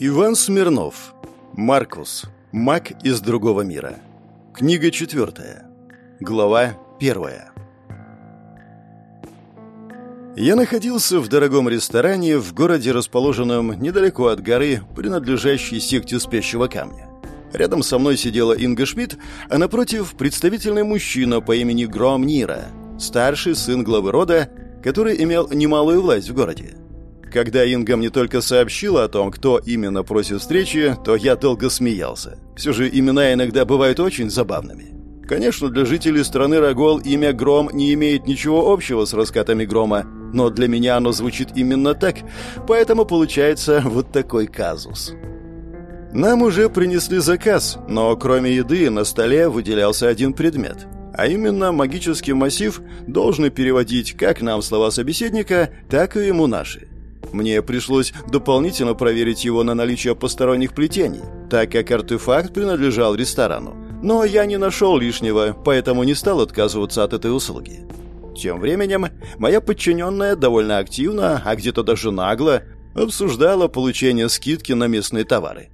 Иван Смирнов. Маркус. Маг из другого мира. Книга четвертая. Глава первая. Я находился в дорогом ресторане в городе, расположенном недалеко от горы, принадлежащей секте спящего камня. Рядом со мной сидела Инга Шмидт, а напротив представительный мужчина по имени Гром Нира, старший сын главы рода, который имел немалую власть в городе. Когда Инга мне только сообщила о том, кто именно просит встречи, то я долго смеялся. Все же имена иногда бывают очень забавными. Конечно, для жителей страны Рогол имя Гром не имеет ничего общего с раскатами грома, но для меня оно звучит именно так, поэтому получается вот такой казус. Нам уже принесли заказ, но кроме еды на столе выделялся один предмет. А именно магический массив должен переводить как нам слова собеседника, так и ему наши. Мне пришлось дополнительно проверить его на наличие посторонних плетений, так как артефакт принадлежал ресторану. Но я не нашел лишнего, поэтому не стал отказываться от этой услуги. Тем временем моя подчиненная довольно активно, а где-то даже нагло, обсуждала получение скидки на местные товары.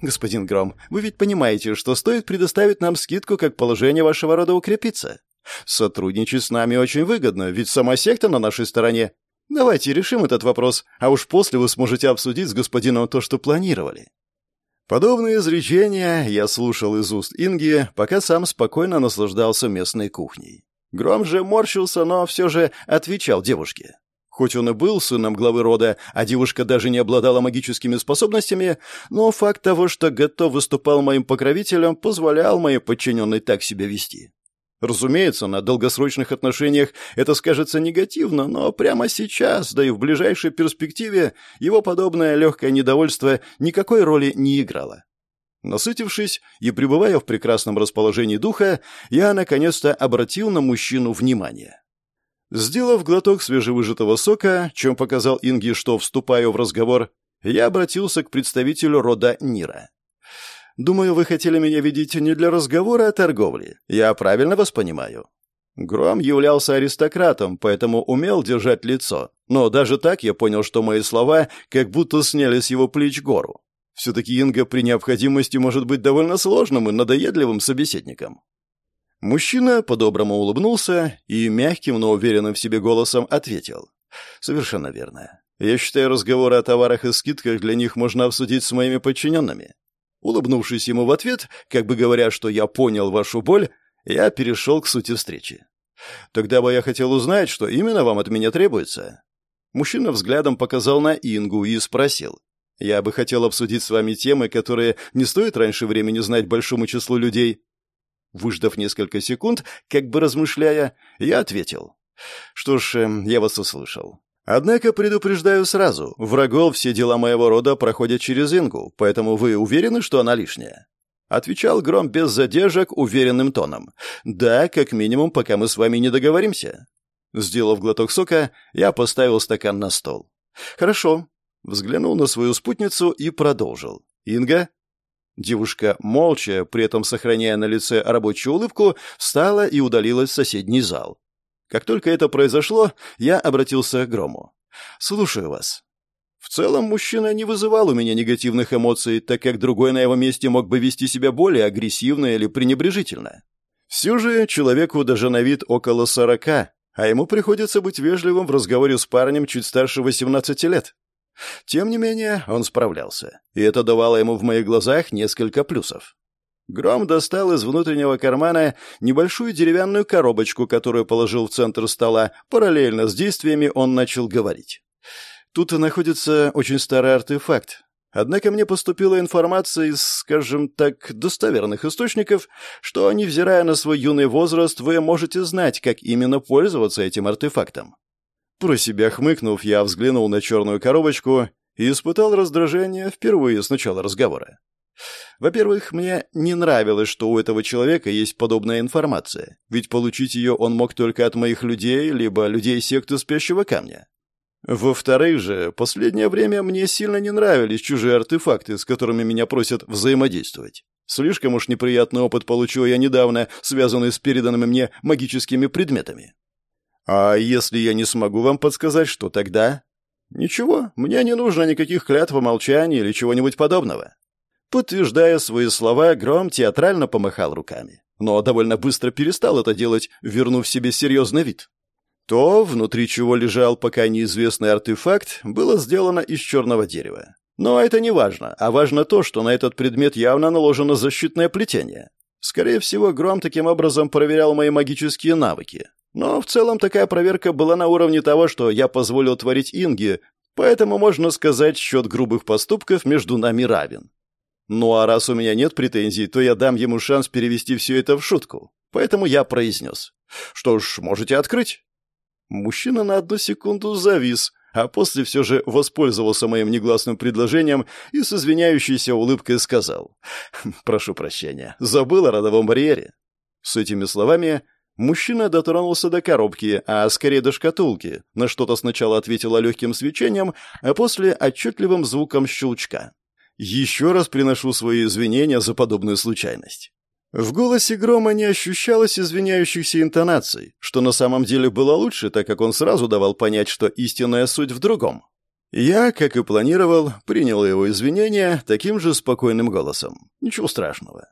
«Господин Гром, вы ведь понимаете, что стоит предоставить нам скидку, как положение вашего рода укрепится? Сотрудничать с нами очень выгодно, ведь сама секта на нашей стороне, Давайте решим этот вопрос, а уж после вы сможете обсудить с господином то, что планировали». Подобные изречения я слушал из уст Инги, пока сам спокойно наслаждался местной кухней. Гром же морщился, но все же отвечал девушке. Хоть он и был сыном главы рода, а девушка даже не обладала магическими способностями, но факт того, что Гетто выступал моим покровителем, позволял моей подчиненной так себя вести. Разумеется, на долгосрочных отношениях это скажется негативно, но прямо сейчас, да и в ближайшей перспективе, его подобное легкое недовольство никакой роли не играло. Насытившись и пребывая в прекрасном расположении духа, я наконец-то обратил на мужчину внимание. Сделав глоток свежевыжатого сока, чем показал Инги, что вступаю в разговор, я обратился к представителю рода Нира. Думаю, вы хотели меня видеть не для разговора о торговле. Я правильно вас понимаю?» Гром являлся аристократом, поэтому умел держать лицо. Но даже так я понял, что мои слова как будто сняли с его плеч гору. Все-таки Инга при необходимости может быть довольно сложным и надоедливым собеседником. Мужчина по-доброму улыбнулся и мягким, но уверенным в себе голосом ответил. «Совершенно верно. Я считаю, разговоры о товарах и скидках для них можно обсудить с моими подчиненными. Улыбнувшись ему в ответ, как бы говоря, что я понял вашу боль, я перешел к сути встречи. Тогда бы я хотел узнать, что именно вам от меня требуется. Мужчина взглядом показал на Ингу и спросил. Я бы хотел обсудить с вами темы, которые не стоит раньше времени знать большому числу людей. Выждав несколько секунд, как бы размышляя, я ответил. Что ж, эм, я вас услышал. Однако предупреждаю сразу, врагов все дела моего рода проходят через Ингу, поэтому вы уверены, что она лишняя?» Отвечал Гром без задержек уверенным тоном. «Да, как минимум, пока мы с вами не договоримся». Сделав глоток сока, я поставил стакан на стол. «Хорошо». Взглянул на свою спутницу и продолжил. «Инга?» Девушка, молча, при этом сохраняя на лице рабочую улыбку, встала и удалилась в соседний зал. Как только это произошло, я обратился к Грому. «Слушаю вас». В целом, мужчина не вызывал у меня негативных эмоций, так как другой на его месте мог бы вести себя более агрессивно или пренебрежительно. Все же человеку даже на вид около сорока, а ему приходится быть вежливым в разговоре с парнем чуть старше 18 лет. Тем не менее, он справлялся, и это давало ему в моих глазах несколько плюсов. Гром достал из внутреннего кармана небольшую деревянную коробочку, которую положил в центр стола. Параллельно с действиями он начал говорить. Тут находится очень старый артефакт. Однако мне поступила информация из, скажем так, достоверных источников, что, невзирая на свой юный возраст, вы можете знать, как именно пользоваться этим артефактом. Про себя хмыкнув, я взглянул на черную коробочку и испытал раздражение впервые с начала разговора. Во-первых, мне не нравилось, что у этого человека есть подобная информация, ведь получить ее он мог только от моих людей, либо людей секты Спящего Камня. Во-вторых же, последнее время мне сильно не нравились чужие артефакты, с которыми меня просят взаимодействовать. Слишком уж неприятный опыт получил я недавно, связанный с переданными мне магическими предметами. А если я не смогу вам подсказать, что тогда? Ничего, мне не нужно никаких клятв о молчании или чего-нибудь подобного. Подтверждая свои слова, Гром театрально помахал руками, но довольно быстро перестал это делать, вернув себе серьезный вид. То, внутри чего лежал пока неизвестный артефакт, было сделано из черного дерева. Но это не важно, а важно то, что на этот предмет явно наложено защитное плетение. Скорее всего, Гром таким образом проверял мои магические навыки. Но в целом такая проверка была на уровне того, что я позволил творить Инге, поэтому можно сказать, счет грубых поступков между нами равен. Ну а раз у меня нет претензий, то я дам ему шанс перевести все это в шутку. Поэтому я произнес. Что ж, можете открыть. Мужчина на одну секунду завис, а после все же воспользовался моим негласным предложением и с извиняющейся улыбкой сказал «Прошу прощения, забыл о родовом барьере». С этими словами мужчина дотронулся до коробки, а скорее до шкатулки, на что-то сначала ответила легким свечением, а после отчетливым звуком щелчка. «Еще раз приношу свои извинения за подобную случайность». В голосе Грома не ощущалось извиняющихся интонаций, что на самом деле было лучше, так как он сразу давал понять, что истинная суть в другом. Я, как и планировал, принял его извинения таким же спокойным голосом. Ничего страшного.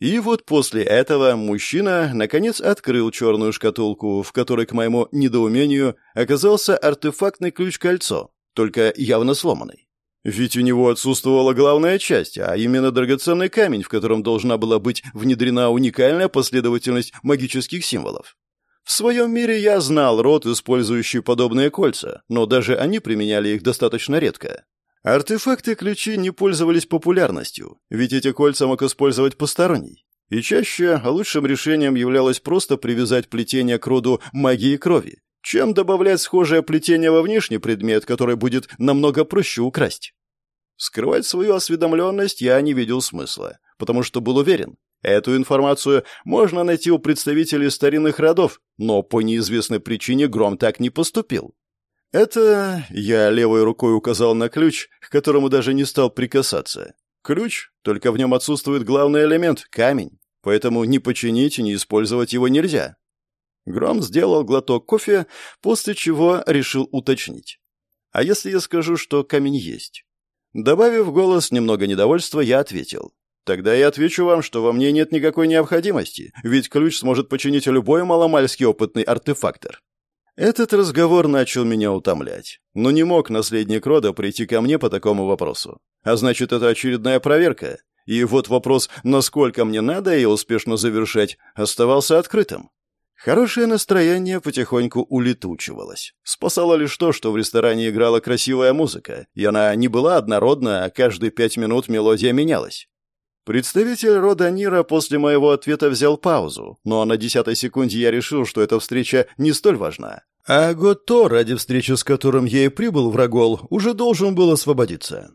И вот после этого мужчина, наконец, открыл черную шкатулку, в которой, к моему недоумению, оказался артефактный ключ-кольцо, только явно сломанный. Ведь у него отсутствовала главная часть, а именно драгоценный камень, в котором должна была быть внедрена уникальная последовательность магических символов. В своем мире я знал род, использующий подобные кольца, но даже они применяли их достаточно редко. Артефакты-ключи не пользовались популярностью, ведь эти кольца мог использовать посторонний. И чаще лучшим решением являлось просто привязать плетение к роду магии крови, чем добавлять схожее плетение во внешний предмет, который будет намного проще украсть. Скрывать свою осведомленность я не видел смысла, потому что был уверен, эту информацию можно найти у представителей старинных родов, но по неизвестной причине Гром так не поступил. Это я левой рукой указал на ключ, к которому даже не стал прикасаться. Ключ, только в нем отсутствует главный элемент — камень, поэтому ни починить, ни использовать его нельзя. Гром сделал глоток кофе, после чего решил уточнить. «А если я скажу, что камень есть?» Добавив голос немного недовольства, я ответил. «Тогда я отвечу вам, что во мне нет никакой необходимости, ведь ключ сможет починить любой маломальский опытный артефактор». Этот разговор начал меня утомлять. Но не мог наследник рода прийти ко мне по такому вопросу. А значит, это очередная проверка. И вот вопрос, насколько мне надо ее успешно завершать, оставался открытым. Хорошее настроение потихоньку улетучивалось. Спасало лишь то, что в ресторане играла красивая музыка, и она не была однородна, а каждые пять минут мелодия менялась. Представитель рода Нира после моего ответа взял паузу, но на десятой секунде я решил, что эта встреча не столь важна. А Гото, ради встречи с которым я и прибыл в Рогол, уже должен был освободиться.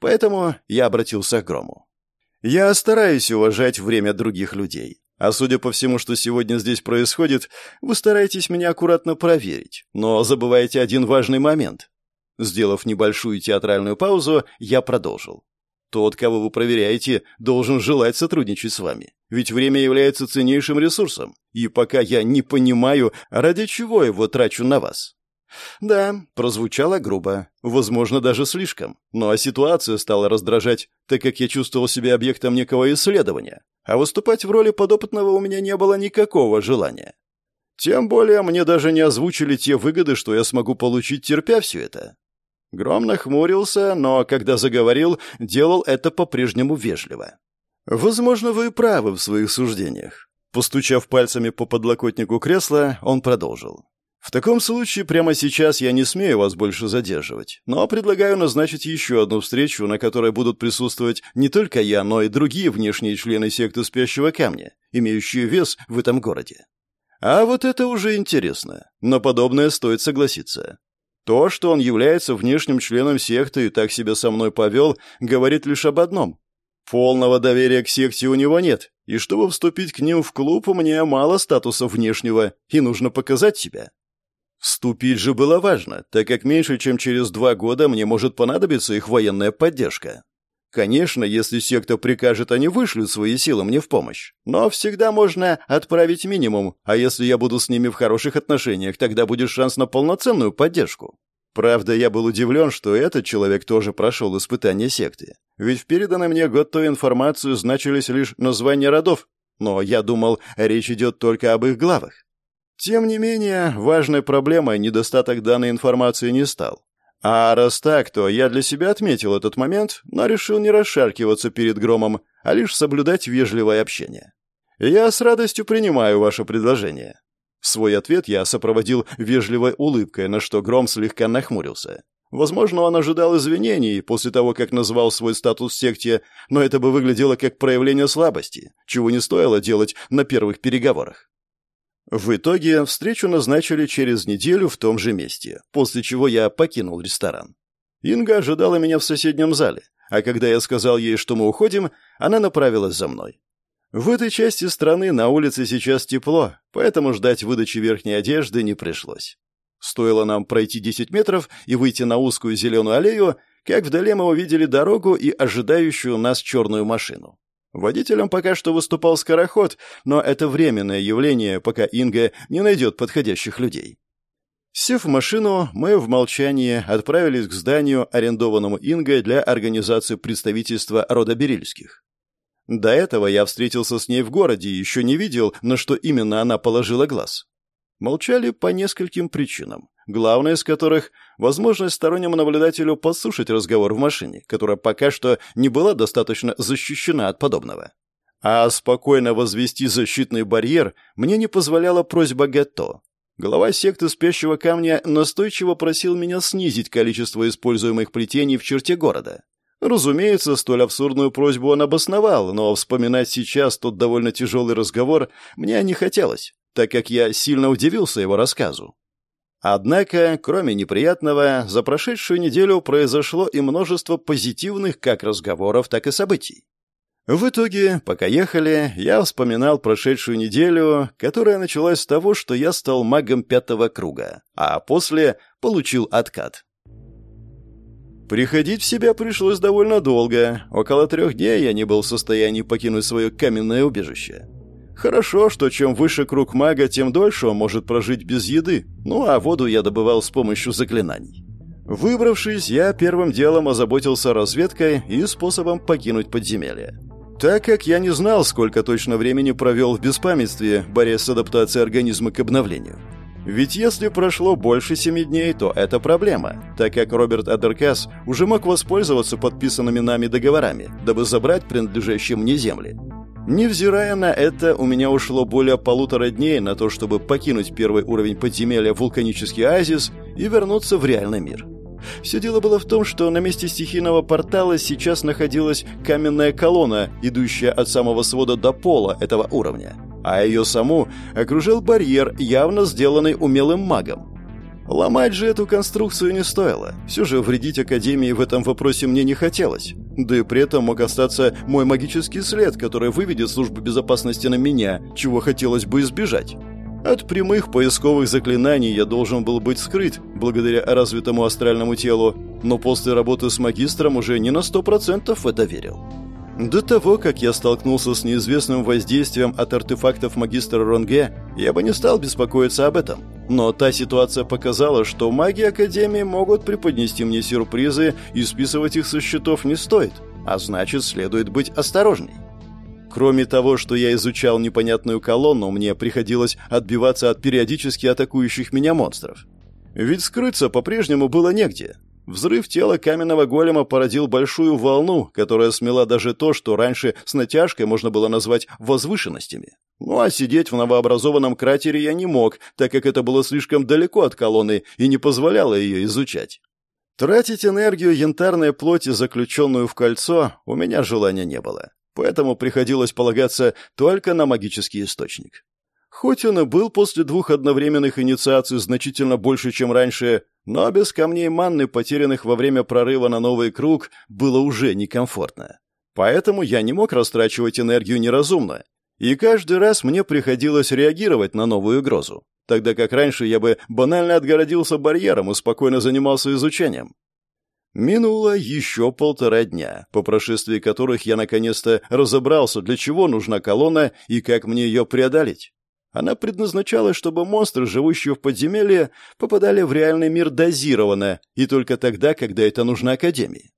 Поэтому я обратился к Грому. Я стараюсь уважать время других людей. А судя по всему, что сегодня здесь происходит, вы стараетесь меня аккуратно проверить, но забываете один важный момент. Сделав небольшую театральную паузу, я продолжил. Тот, кого вы проверяете, должен желать сотрудничать с вами. Ведь время является ценнейшим ресурсом. И пока я не понимаю, ради чего его трачу на вас. Да, прозвучало грубо, возможно, даже слишком. Но ситуация стала раздражать, так как я чувствовал себя объектом некого исследования, а выступать в роли подопытного у меня не было никакого желания. Тем более мне даже не озвучили те выгоды, что я смогу получить, терпя все это. Гром нахмурился, но, когда заговорил, делал это по-прежнему вежливо. «Возможно, вы правы в своих суждениях». Постучав пальцами по подлокотнику кресла, он продолжил. В таком случае прямо сейчас я не смею вас больше задерживать, но предлагаю назначить еще одну встречу, на которой будут присутствовать не только я, но и другие внешние члены секты Спящего Камня, имеющие вес в этом городе. А вот это уже интересно, но подобное стоит согласиться. То, что он является внешним членом секты и так себя со мной повел, говорит лишь об одном. Полного доверия к секте у него нет, и чтобы вступить к ним в клуб, мне мало статуса внешнего, и нужно показать себя. Вступить же было важно, так как меньше чем через два года мне может понадобиться их военная поддержка. Конечно, если секта прикажет, они вышлют свои силы мне в помощь. Но всегда можно отправить минимум, а если я буду с ними в хороших отношениях, тогда будет шанс на полноценную поддержку. Правда, я был удивлен, что этот человек тоже прошел испытание секты. Ведь в переданной мне год той информацию значились лишь названия родов, но я думал, речь идет только об их главах. Тем не менее, важной проблемой недостаток данной информации не стал. А раз так, то я для себя отметил этот момент, но решил не расшаркиваться перед громом, а лишь соблюдать вежливое общение. Я с радостью принимаю ваше предложение. Свой ответ я сопроводил вежливой улыбкой, на что Гром слегка нахмурился. Возможно, он ожидал извинений после того, как назвал свой статус в секте, но это бы выглядело как проявление слабости, чего не стоило делать на первых переговорах. В итоге встречу назначили через неделю в том же месте, после чего я покинул ресторан. Инга ожидала меня в соседнем зале, а когда я сказал ей, что мы уходим, она направилась за мной. В этой части страны на улице сейчас тепло, поэтому ждать выдачи верхней одежды не пришлось. Стоило нам пройти 10 метров и выйти на узкую зеленую аллею, как вдали мы увидели дорогу и ожидающую нас черную машину. Водителем пока что выступал скороход, но это временное явление, пока Инга не найдет подходящих людей. Сев в машину, мы в молчании отправились к зданию, арендованному Ингой для организации представительства рода Берильских. До этого я встретился с ней в городе и еще не видел, на что именно она положила глаз. Молчали по нескольким причинам, главная из которых — возможность стороннему наблюдателю послушать разговор в машине, которая пока что не была достаточно защищена от подобного. А спокойно возвести защитный барьер мне не позволяла просьба Гетто. Глава секты спящего камня настойчиво просил меня снизить количество используемых плетений в черте города. Разумеется, столь абсурдную просьбу он обосновал, но вспоминать сейчас тот довольно тяжелый разговор мне не хотелось, так как я сильно удивился его рассказу. Однако, кроме неприятного, за прошедшую неделю произошло и множество позитивных как разговоров, так и событий. В итоге, пока ехали, я вспоминал прошедшую неделю, которая началась с того, что я стал магом пятого круга, а после получил откат. Приходить в себя пришлось довольно долго. Около трех дней я не был в состоянии покинуть свое каменное убежище. Хорошо, что чем выше круг мага, тем дольше он может прожить без еды. Ну а воду я добывал с помощью заклинаний. Выбравшись, я первым делом озаботился разведкой и способом покинуть подземелье. Так как я не знал, сколько точно времени провел в беспамятстве, борясь с адаптацией организма к обновлению. Ведь если прошло больше семи дней, то это проблема, так как Роберт Адеркас уже мог воспользоваться подписанными нами договорами, дабы забрать принадлежащие мне земли. Невзирая на это, у меня ушло более полутора дней на то, чтобы покинуть первый уровень подземелья вулканический оазис и вернуться в реальный мир. Все дело было в том, что на месте стихийного портала сейчас находилась каменная колонна, идущая от самого свода до пола этого уровня а ее саму окружил барьер, явно сделанный умелым магом. Ломать же эту конструкцию не стоило. Все же вредить Академии в этом вопросе мне не хотелось. Да и при этом мог остаться мой магический след, который выведет службу безопасности на меня, чего хотелось бы избежать. От прямых поисковых заклинаний я должен был быть скрыт, благодаря развитому астральному телу, но после работы с магистром уже не на сто процентов в это верил. До того, как я столкнулся с неизвестным воздействием от артефактов магистра Ронге, я бы не стал беспокоиться об этом. Но та ситуация показала, что маги Академии могут преподнести мне сюрпризы, и списывать их со счетов не стоит, а значит, следует быть осторожней. Кроме того, что я изучал непонятную колонну, мне приходилось отбиваться от периодически атакующих меня монстров. Ведь скрыться по-прежнему было негде. Взрыв тела каменного голема породил большую волну, которая смела даже то, что раньше с натяжкой можно было назвать возвышенностями. Ну а сидеть в новообразованном кратере я не мог, так как это было слишком далеко от колонны и не позволяло ее изучать. Тратить энергию янтарной плоти, заключенную в кольцо, у меня желания не было. Поэтому приходилось полагаться только на магический источник. Хоть он и был после двух одновременных инициаций значительно больше, чем раньше, но без камней манны, потерянных во время прорыва на новый круг, было уже некомфортно. Поэтому я не мог растрачивать энергию неразумно, и каждый раз мне приходилось реагировать на новую угрозу, тогда как раньше я бы банально отгородился барьером и спокойно занимался изучением. Минуло еще полтора дня, по прошествии которых я наконец-то разобрался, для чего нужна колонна и как мне ее преодолеть. Она предназначалась, чтобы монстры, живущие в подземелье, попадали в реальный мир дозированно, и только тогда, когда это нужно Академии.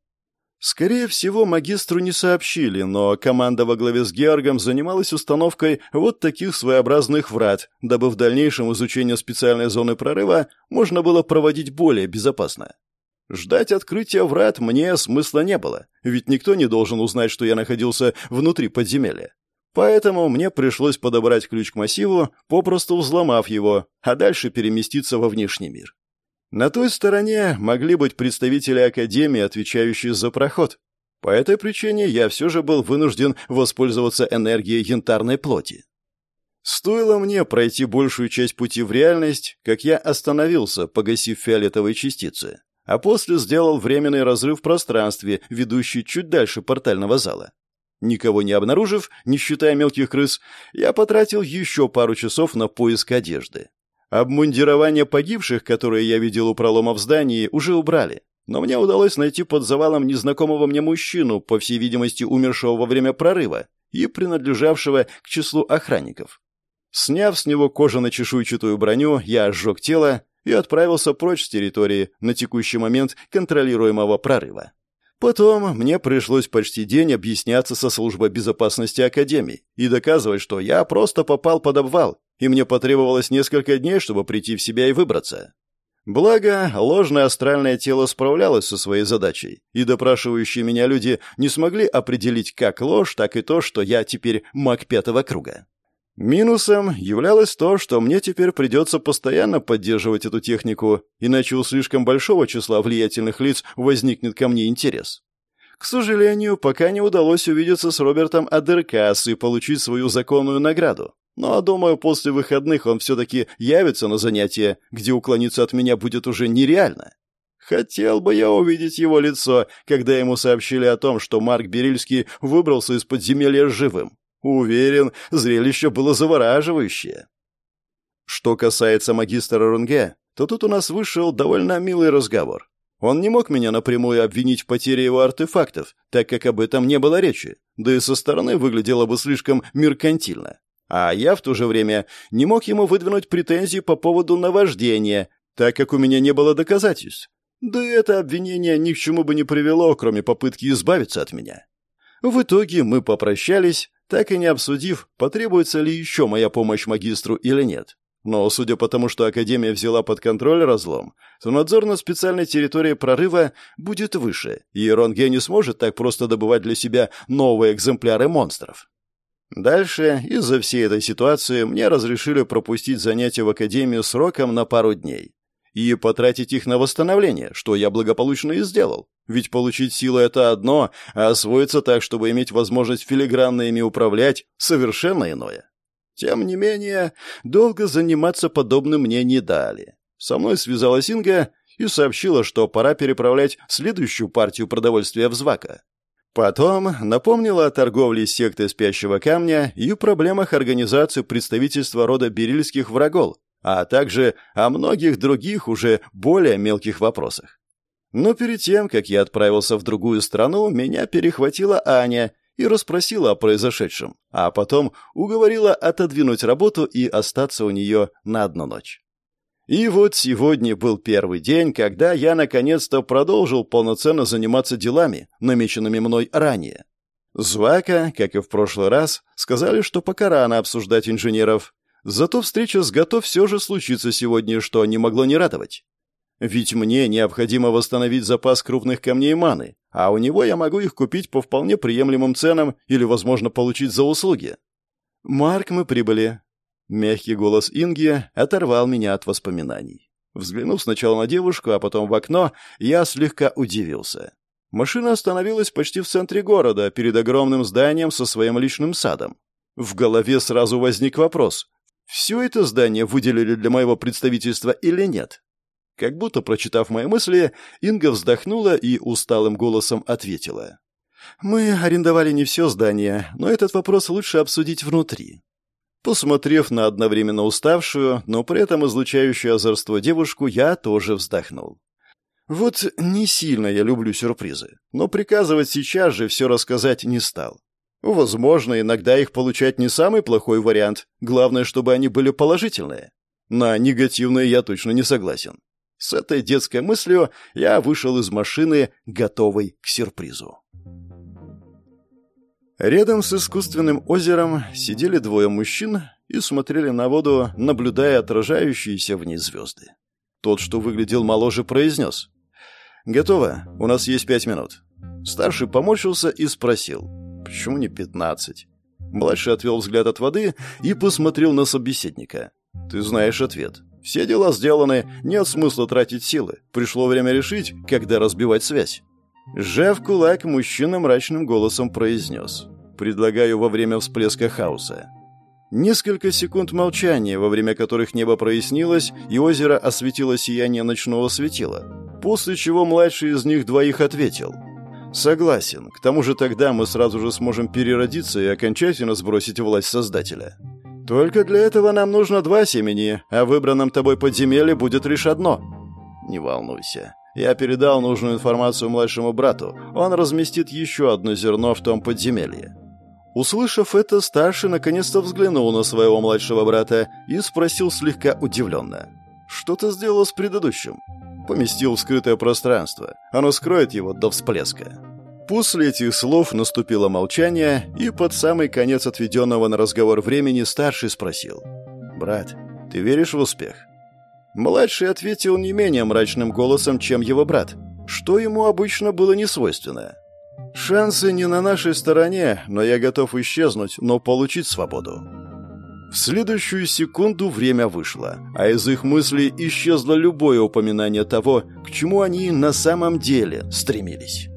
Скорее всего, магистру не сообщили, но команда во главе с Георгом занималась установкой вот таких своеобразных врат, дабы в дальнейшем изучение специальной зоны прорыва можно было проводить более безопасно. Ждать открытия врат мне смысла не было, ведь никто не должен узнать, что я находился внутри подземелья. Поэтому мне пришлось подобрать ключ к массиву, попросту взломав его, а дальше переместиться во внешний мир. На той стороне могли быть представители Академии, отвечающие за проход. По этой причине я все же был вынужден воспользоваться энергией янтарной плоти. Стоило мне пройти большую часть пути в реальность, как я остановился, погасив фиолетовые частицы, а после сделал временный разрыв в пространстве, ведущий чуть дальше портального зала. Никого не обнаружив, не считая мелких крыс, я потратил еще пару часов на поиск одежды. Обмундирование погибших, которые я видел у пролома в здании, уже убрали. Но мне удалось найти под завалом незнакомого мне мужчину, по всей видимости, умершего во время прорыва и принадлежавшего к числу охранников. Сняв с него кожано-чешуйчатую броню, я сжег тело и отправился прочь с территории, на текущий момент контролируемого прорыва. Потом мне пришлось почти день объясняться со службой безопасности Академии и доказывать, что я просто попал под обвал, и мне потребовалось несколько дней, чтобы прийти в себя и выбраться. Благо, ложное астральное тело справлялось со своей задачей, и допрашивающие меня люди не смогли определить как ложь, так и то, что я теперь маг пятого круга. Минусом являлось то, что мне теперь придется постоянно поддерживать эту технику, иначе у слишком большого числа влиятельных лиц возникнет ко мне интерес. К сожалению, пока не удалось увидеться с Робертом Адеркас и получить свою законную награду. Но, думаю, после выходных он все-таки явится на занятие, где уклониться от меня будет уже нереально. Хотел бы я увидеть его лицо, когда ему сообщили о том, что Марк Берильский выбрался из подземелья живым. Уверен, зрелище было завораживающее. Что касается магистра Рунге, то тут у нас вышел довольно милый разговор. Он не мог меня напрямую обвинить в потере его артефактов, так как об этом не было речи, да и со стороны выглядело бы слишком меркантильно. А я в то же время не мог ему выдвинуть претензии по поводу наваждения, так как у меня не было доказательств. Да и это обвинение ни к чему бы не привело, кроме попытки избавиться от меня. В итоге мы попрощались, так и не обсудив, потребуется ли еще моя помощь магистру или нет. Но, судя по тому, что Академия взяла под контроль разлом, то надзор на специальной территории прорыва будет выше, и Ронге не сможет так просто добывать для себя новые экземпляры монстров. Дальше, из-за всей этой ситуации, мне разрешили пропустить занятия в Академию сроком на пару дней и потратить их на восстановление, что я благополучно и сделал. Ведь получить силу — это одно, а освоиться так, чтобы иметь возможность филигранно ими управлять — совершенно иное. Тем не менее, долго заниматься подобным мне не дали. Со мной связалась Инга и сообщила, что пора переправлять следующую партию продовольствия в Звака. Потом напомнила о торговле секты спящего камня и проблемах организации представительства рода берильских врагов, а также о многих других уже более мелких вопросах. Но перед тем, как я отправился в другую страну, меня перехватила Аня и расспросила о произошедшем, а потом уговорила отодвинуть работу и остаться у нее на одну ночь. И вот сегодня был первый день, когда я наконец-то продолжил полноценно заниматься делами, намеченными мной ранее. Звака, как и в прошлый раз, сказали, что пока рано обсуждать инженеров, Зато встреча с Гато все же случится сегодня, что не могло не радовать. Ведь мне необходимо восстановить запас крупных камней маны, а у него я могу их купить по вполне приемлемым ценам или, возможно, получить за услуги. «Марк, мы прибыли». Мягкий голос Инги оторвал меня от воспоминаний. Взглянув сначала на девушку, а потом в окно, я слегка удивился. Машина остановилась почти в центре города, перед огромным зданием со своим личным садом. В голове сразу возник вопрос, все это здание выделили для моего представительства или нет? Как будто, прочитав мои мысли, Инга вздохнула и усталым голосом ответила. «Мы арендовали не все здание, но этот вопрос лучше обсудить внутри». Посмотрев на одновременно уставшую, но при этом излучающую озорство девушку, я тоже вздохнул. Вот не сильно я люблю сюрпризы, но приказывать сейчас же все рассказать не стал. Возможно, иногда их получать не самый плохой вариант. Главное, чтобы они были положительные. На негативные я точно не согласен. С этой детской мыслью я вышел из машины, готовый к сюрпризу. Рядом с искусственным озером сидели двое мужчин и смотрели на воду, наблюдая отражающиеся в ней звезды. Тот, что выглядел моложе, произнес. «Готово. У нас есть пять минут». Старший поморщился и спросил. «Почему не пятнадцать?» Младший отвел взгляд от воды и посмотрел на собеседника. «Ты знаешь ответ. Все дела сделаны, нет смысла тратить силы. Пришло время решить, когда разбивать связь». Сжав кулак, мужчина мрачным голосом произнес. «Предлагаю во время всплеска хаоса. Несколько секунд молчания, во время которых небо прояснилось, и озеро осветило сияние ночного светила, после чего младший из них двоих ответил. «Согласен. К тому же тогда мы сразу же сможем переродиться и окончательно сбросить власть Создателя. Только для этого нам нужно два семени, а в выбранном тобой подземелье будет лишь одно». «Не волнуйся. Я передал нужную информацию младшему брату. Он разместит еще одно зерно в том подземелье. Услышав это, старший наконец-то взглянул на своего младшего брата и спросил слегка удивленно. «Что ты сделал с предыдущим?» «Поместил в скрытое пространство. Оно скроет его до всплеска». После этих слов наступило молчание, и под самый конец отведенного на разговор времени старший спросил. «Брат, ты веришь в успех?» Младший ответил не менее мрачным голосом, чем его брат, что ему обычно было не свойственно. Шансы не на нашей стороне, но я готов исчезнуть, но получить свободу. В следующую секунду время вышло, а из их мыслей исчезло любое упоминание того, к чему они на самом деле стремились.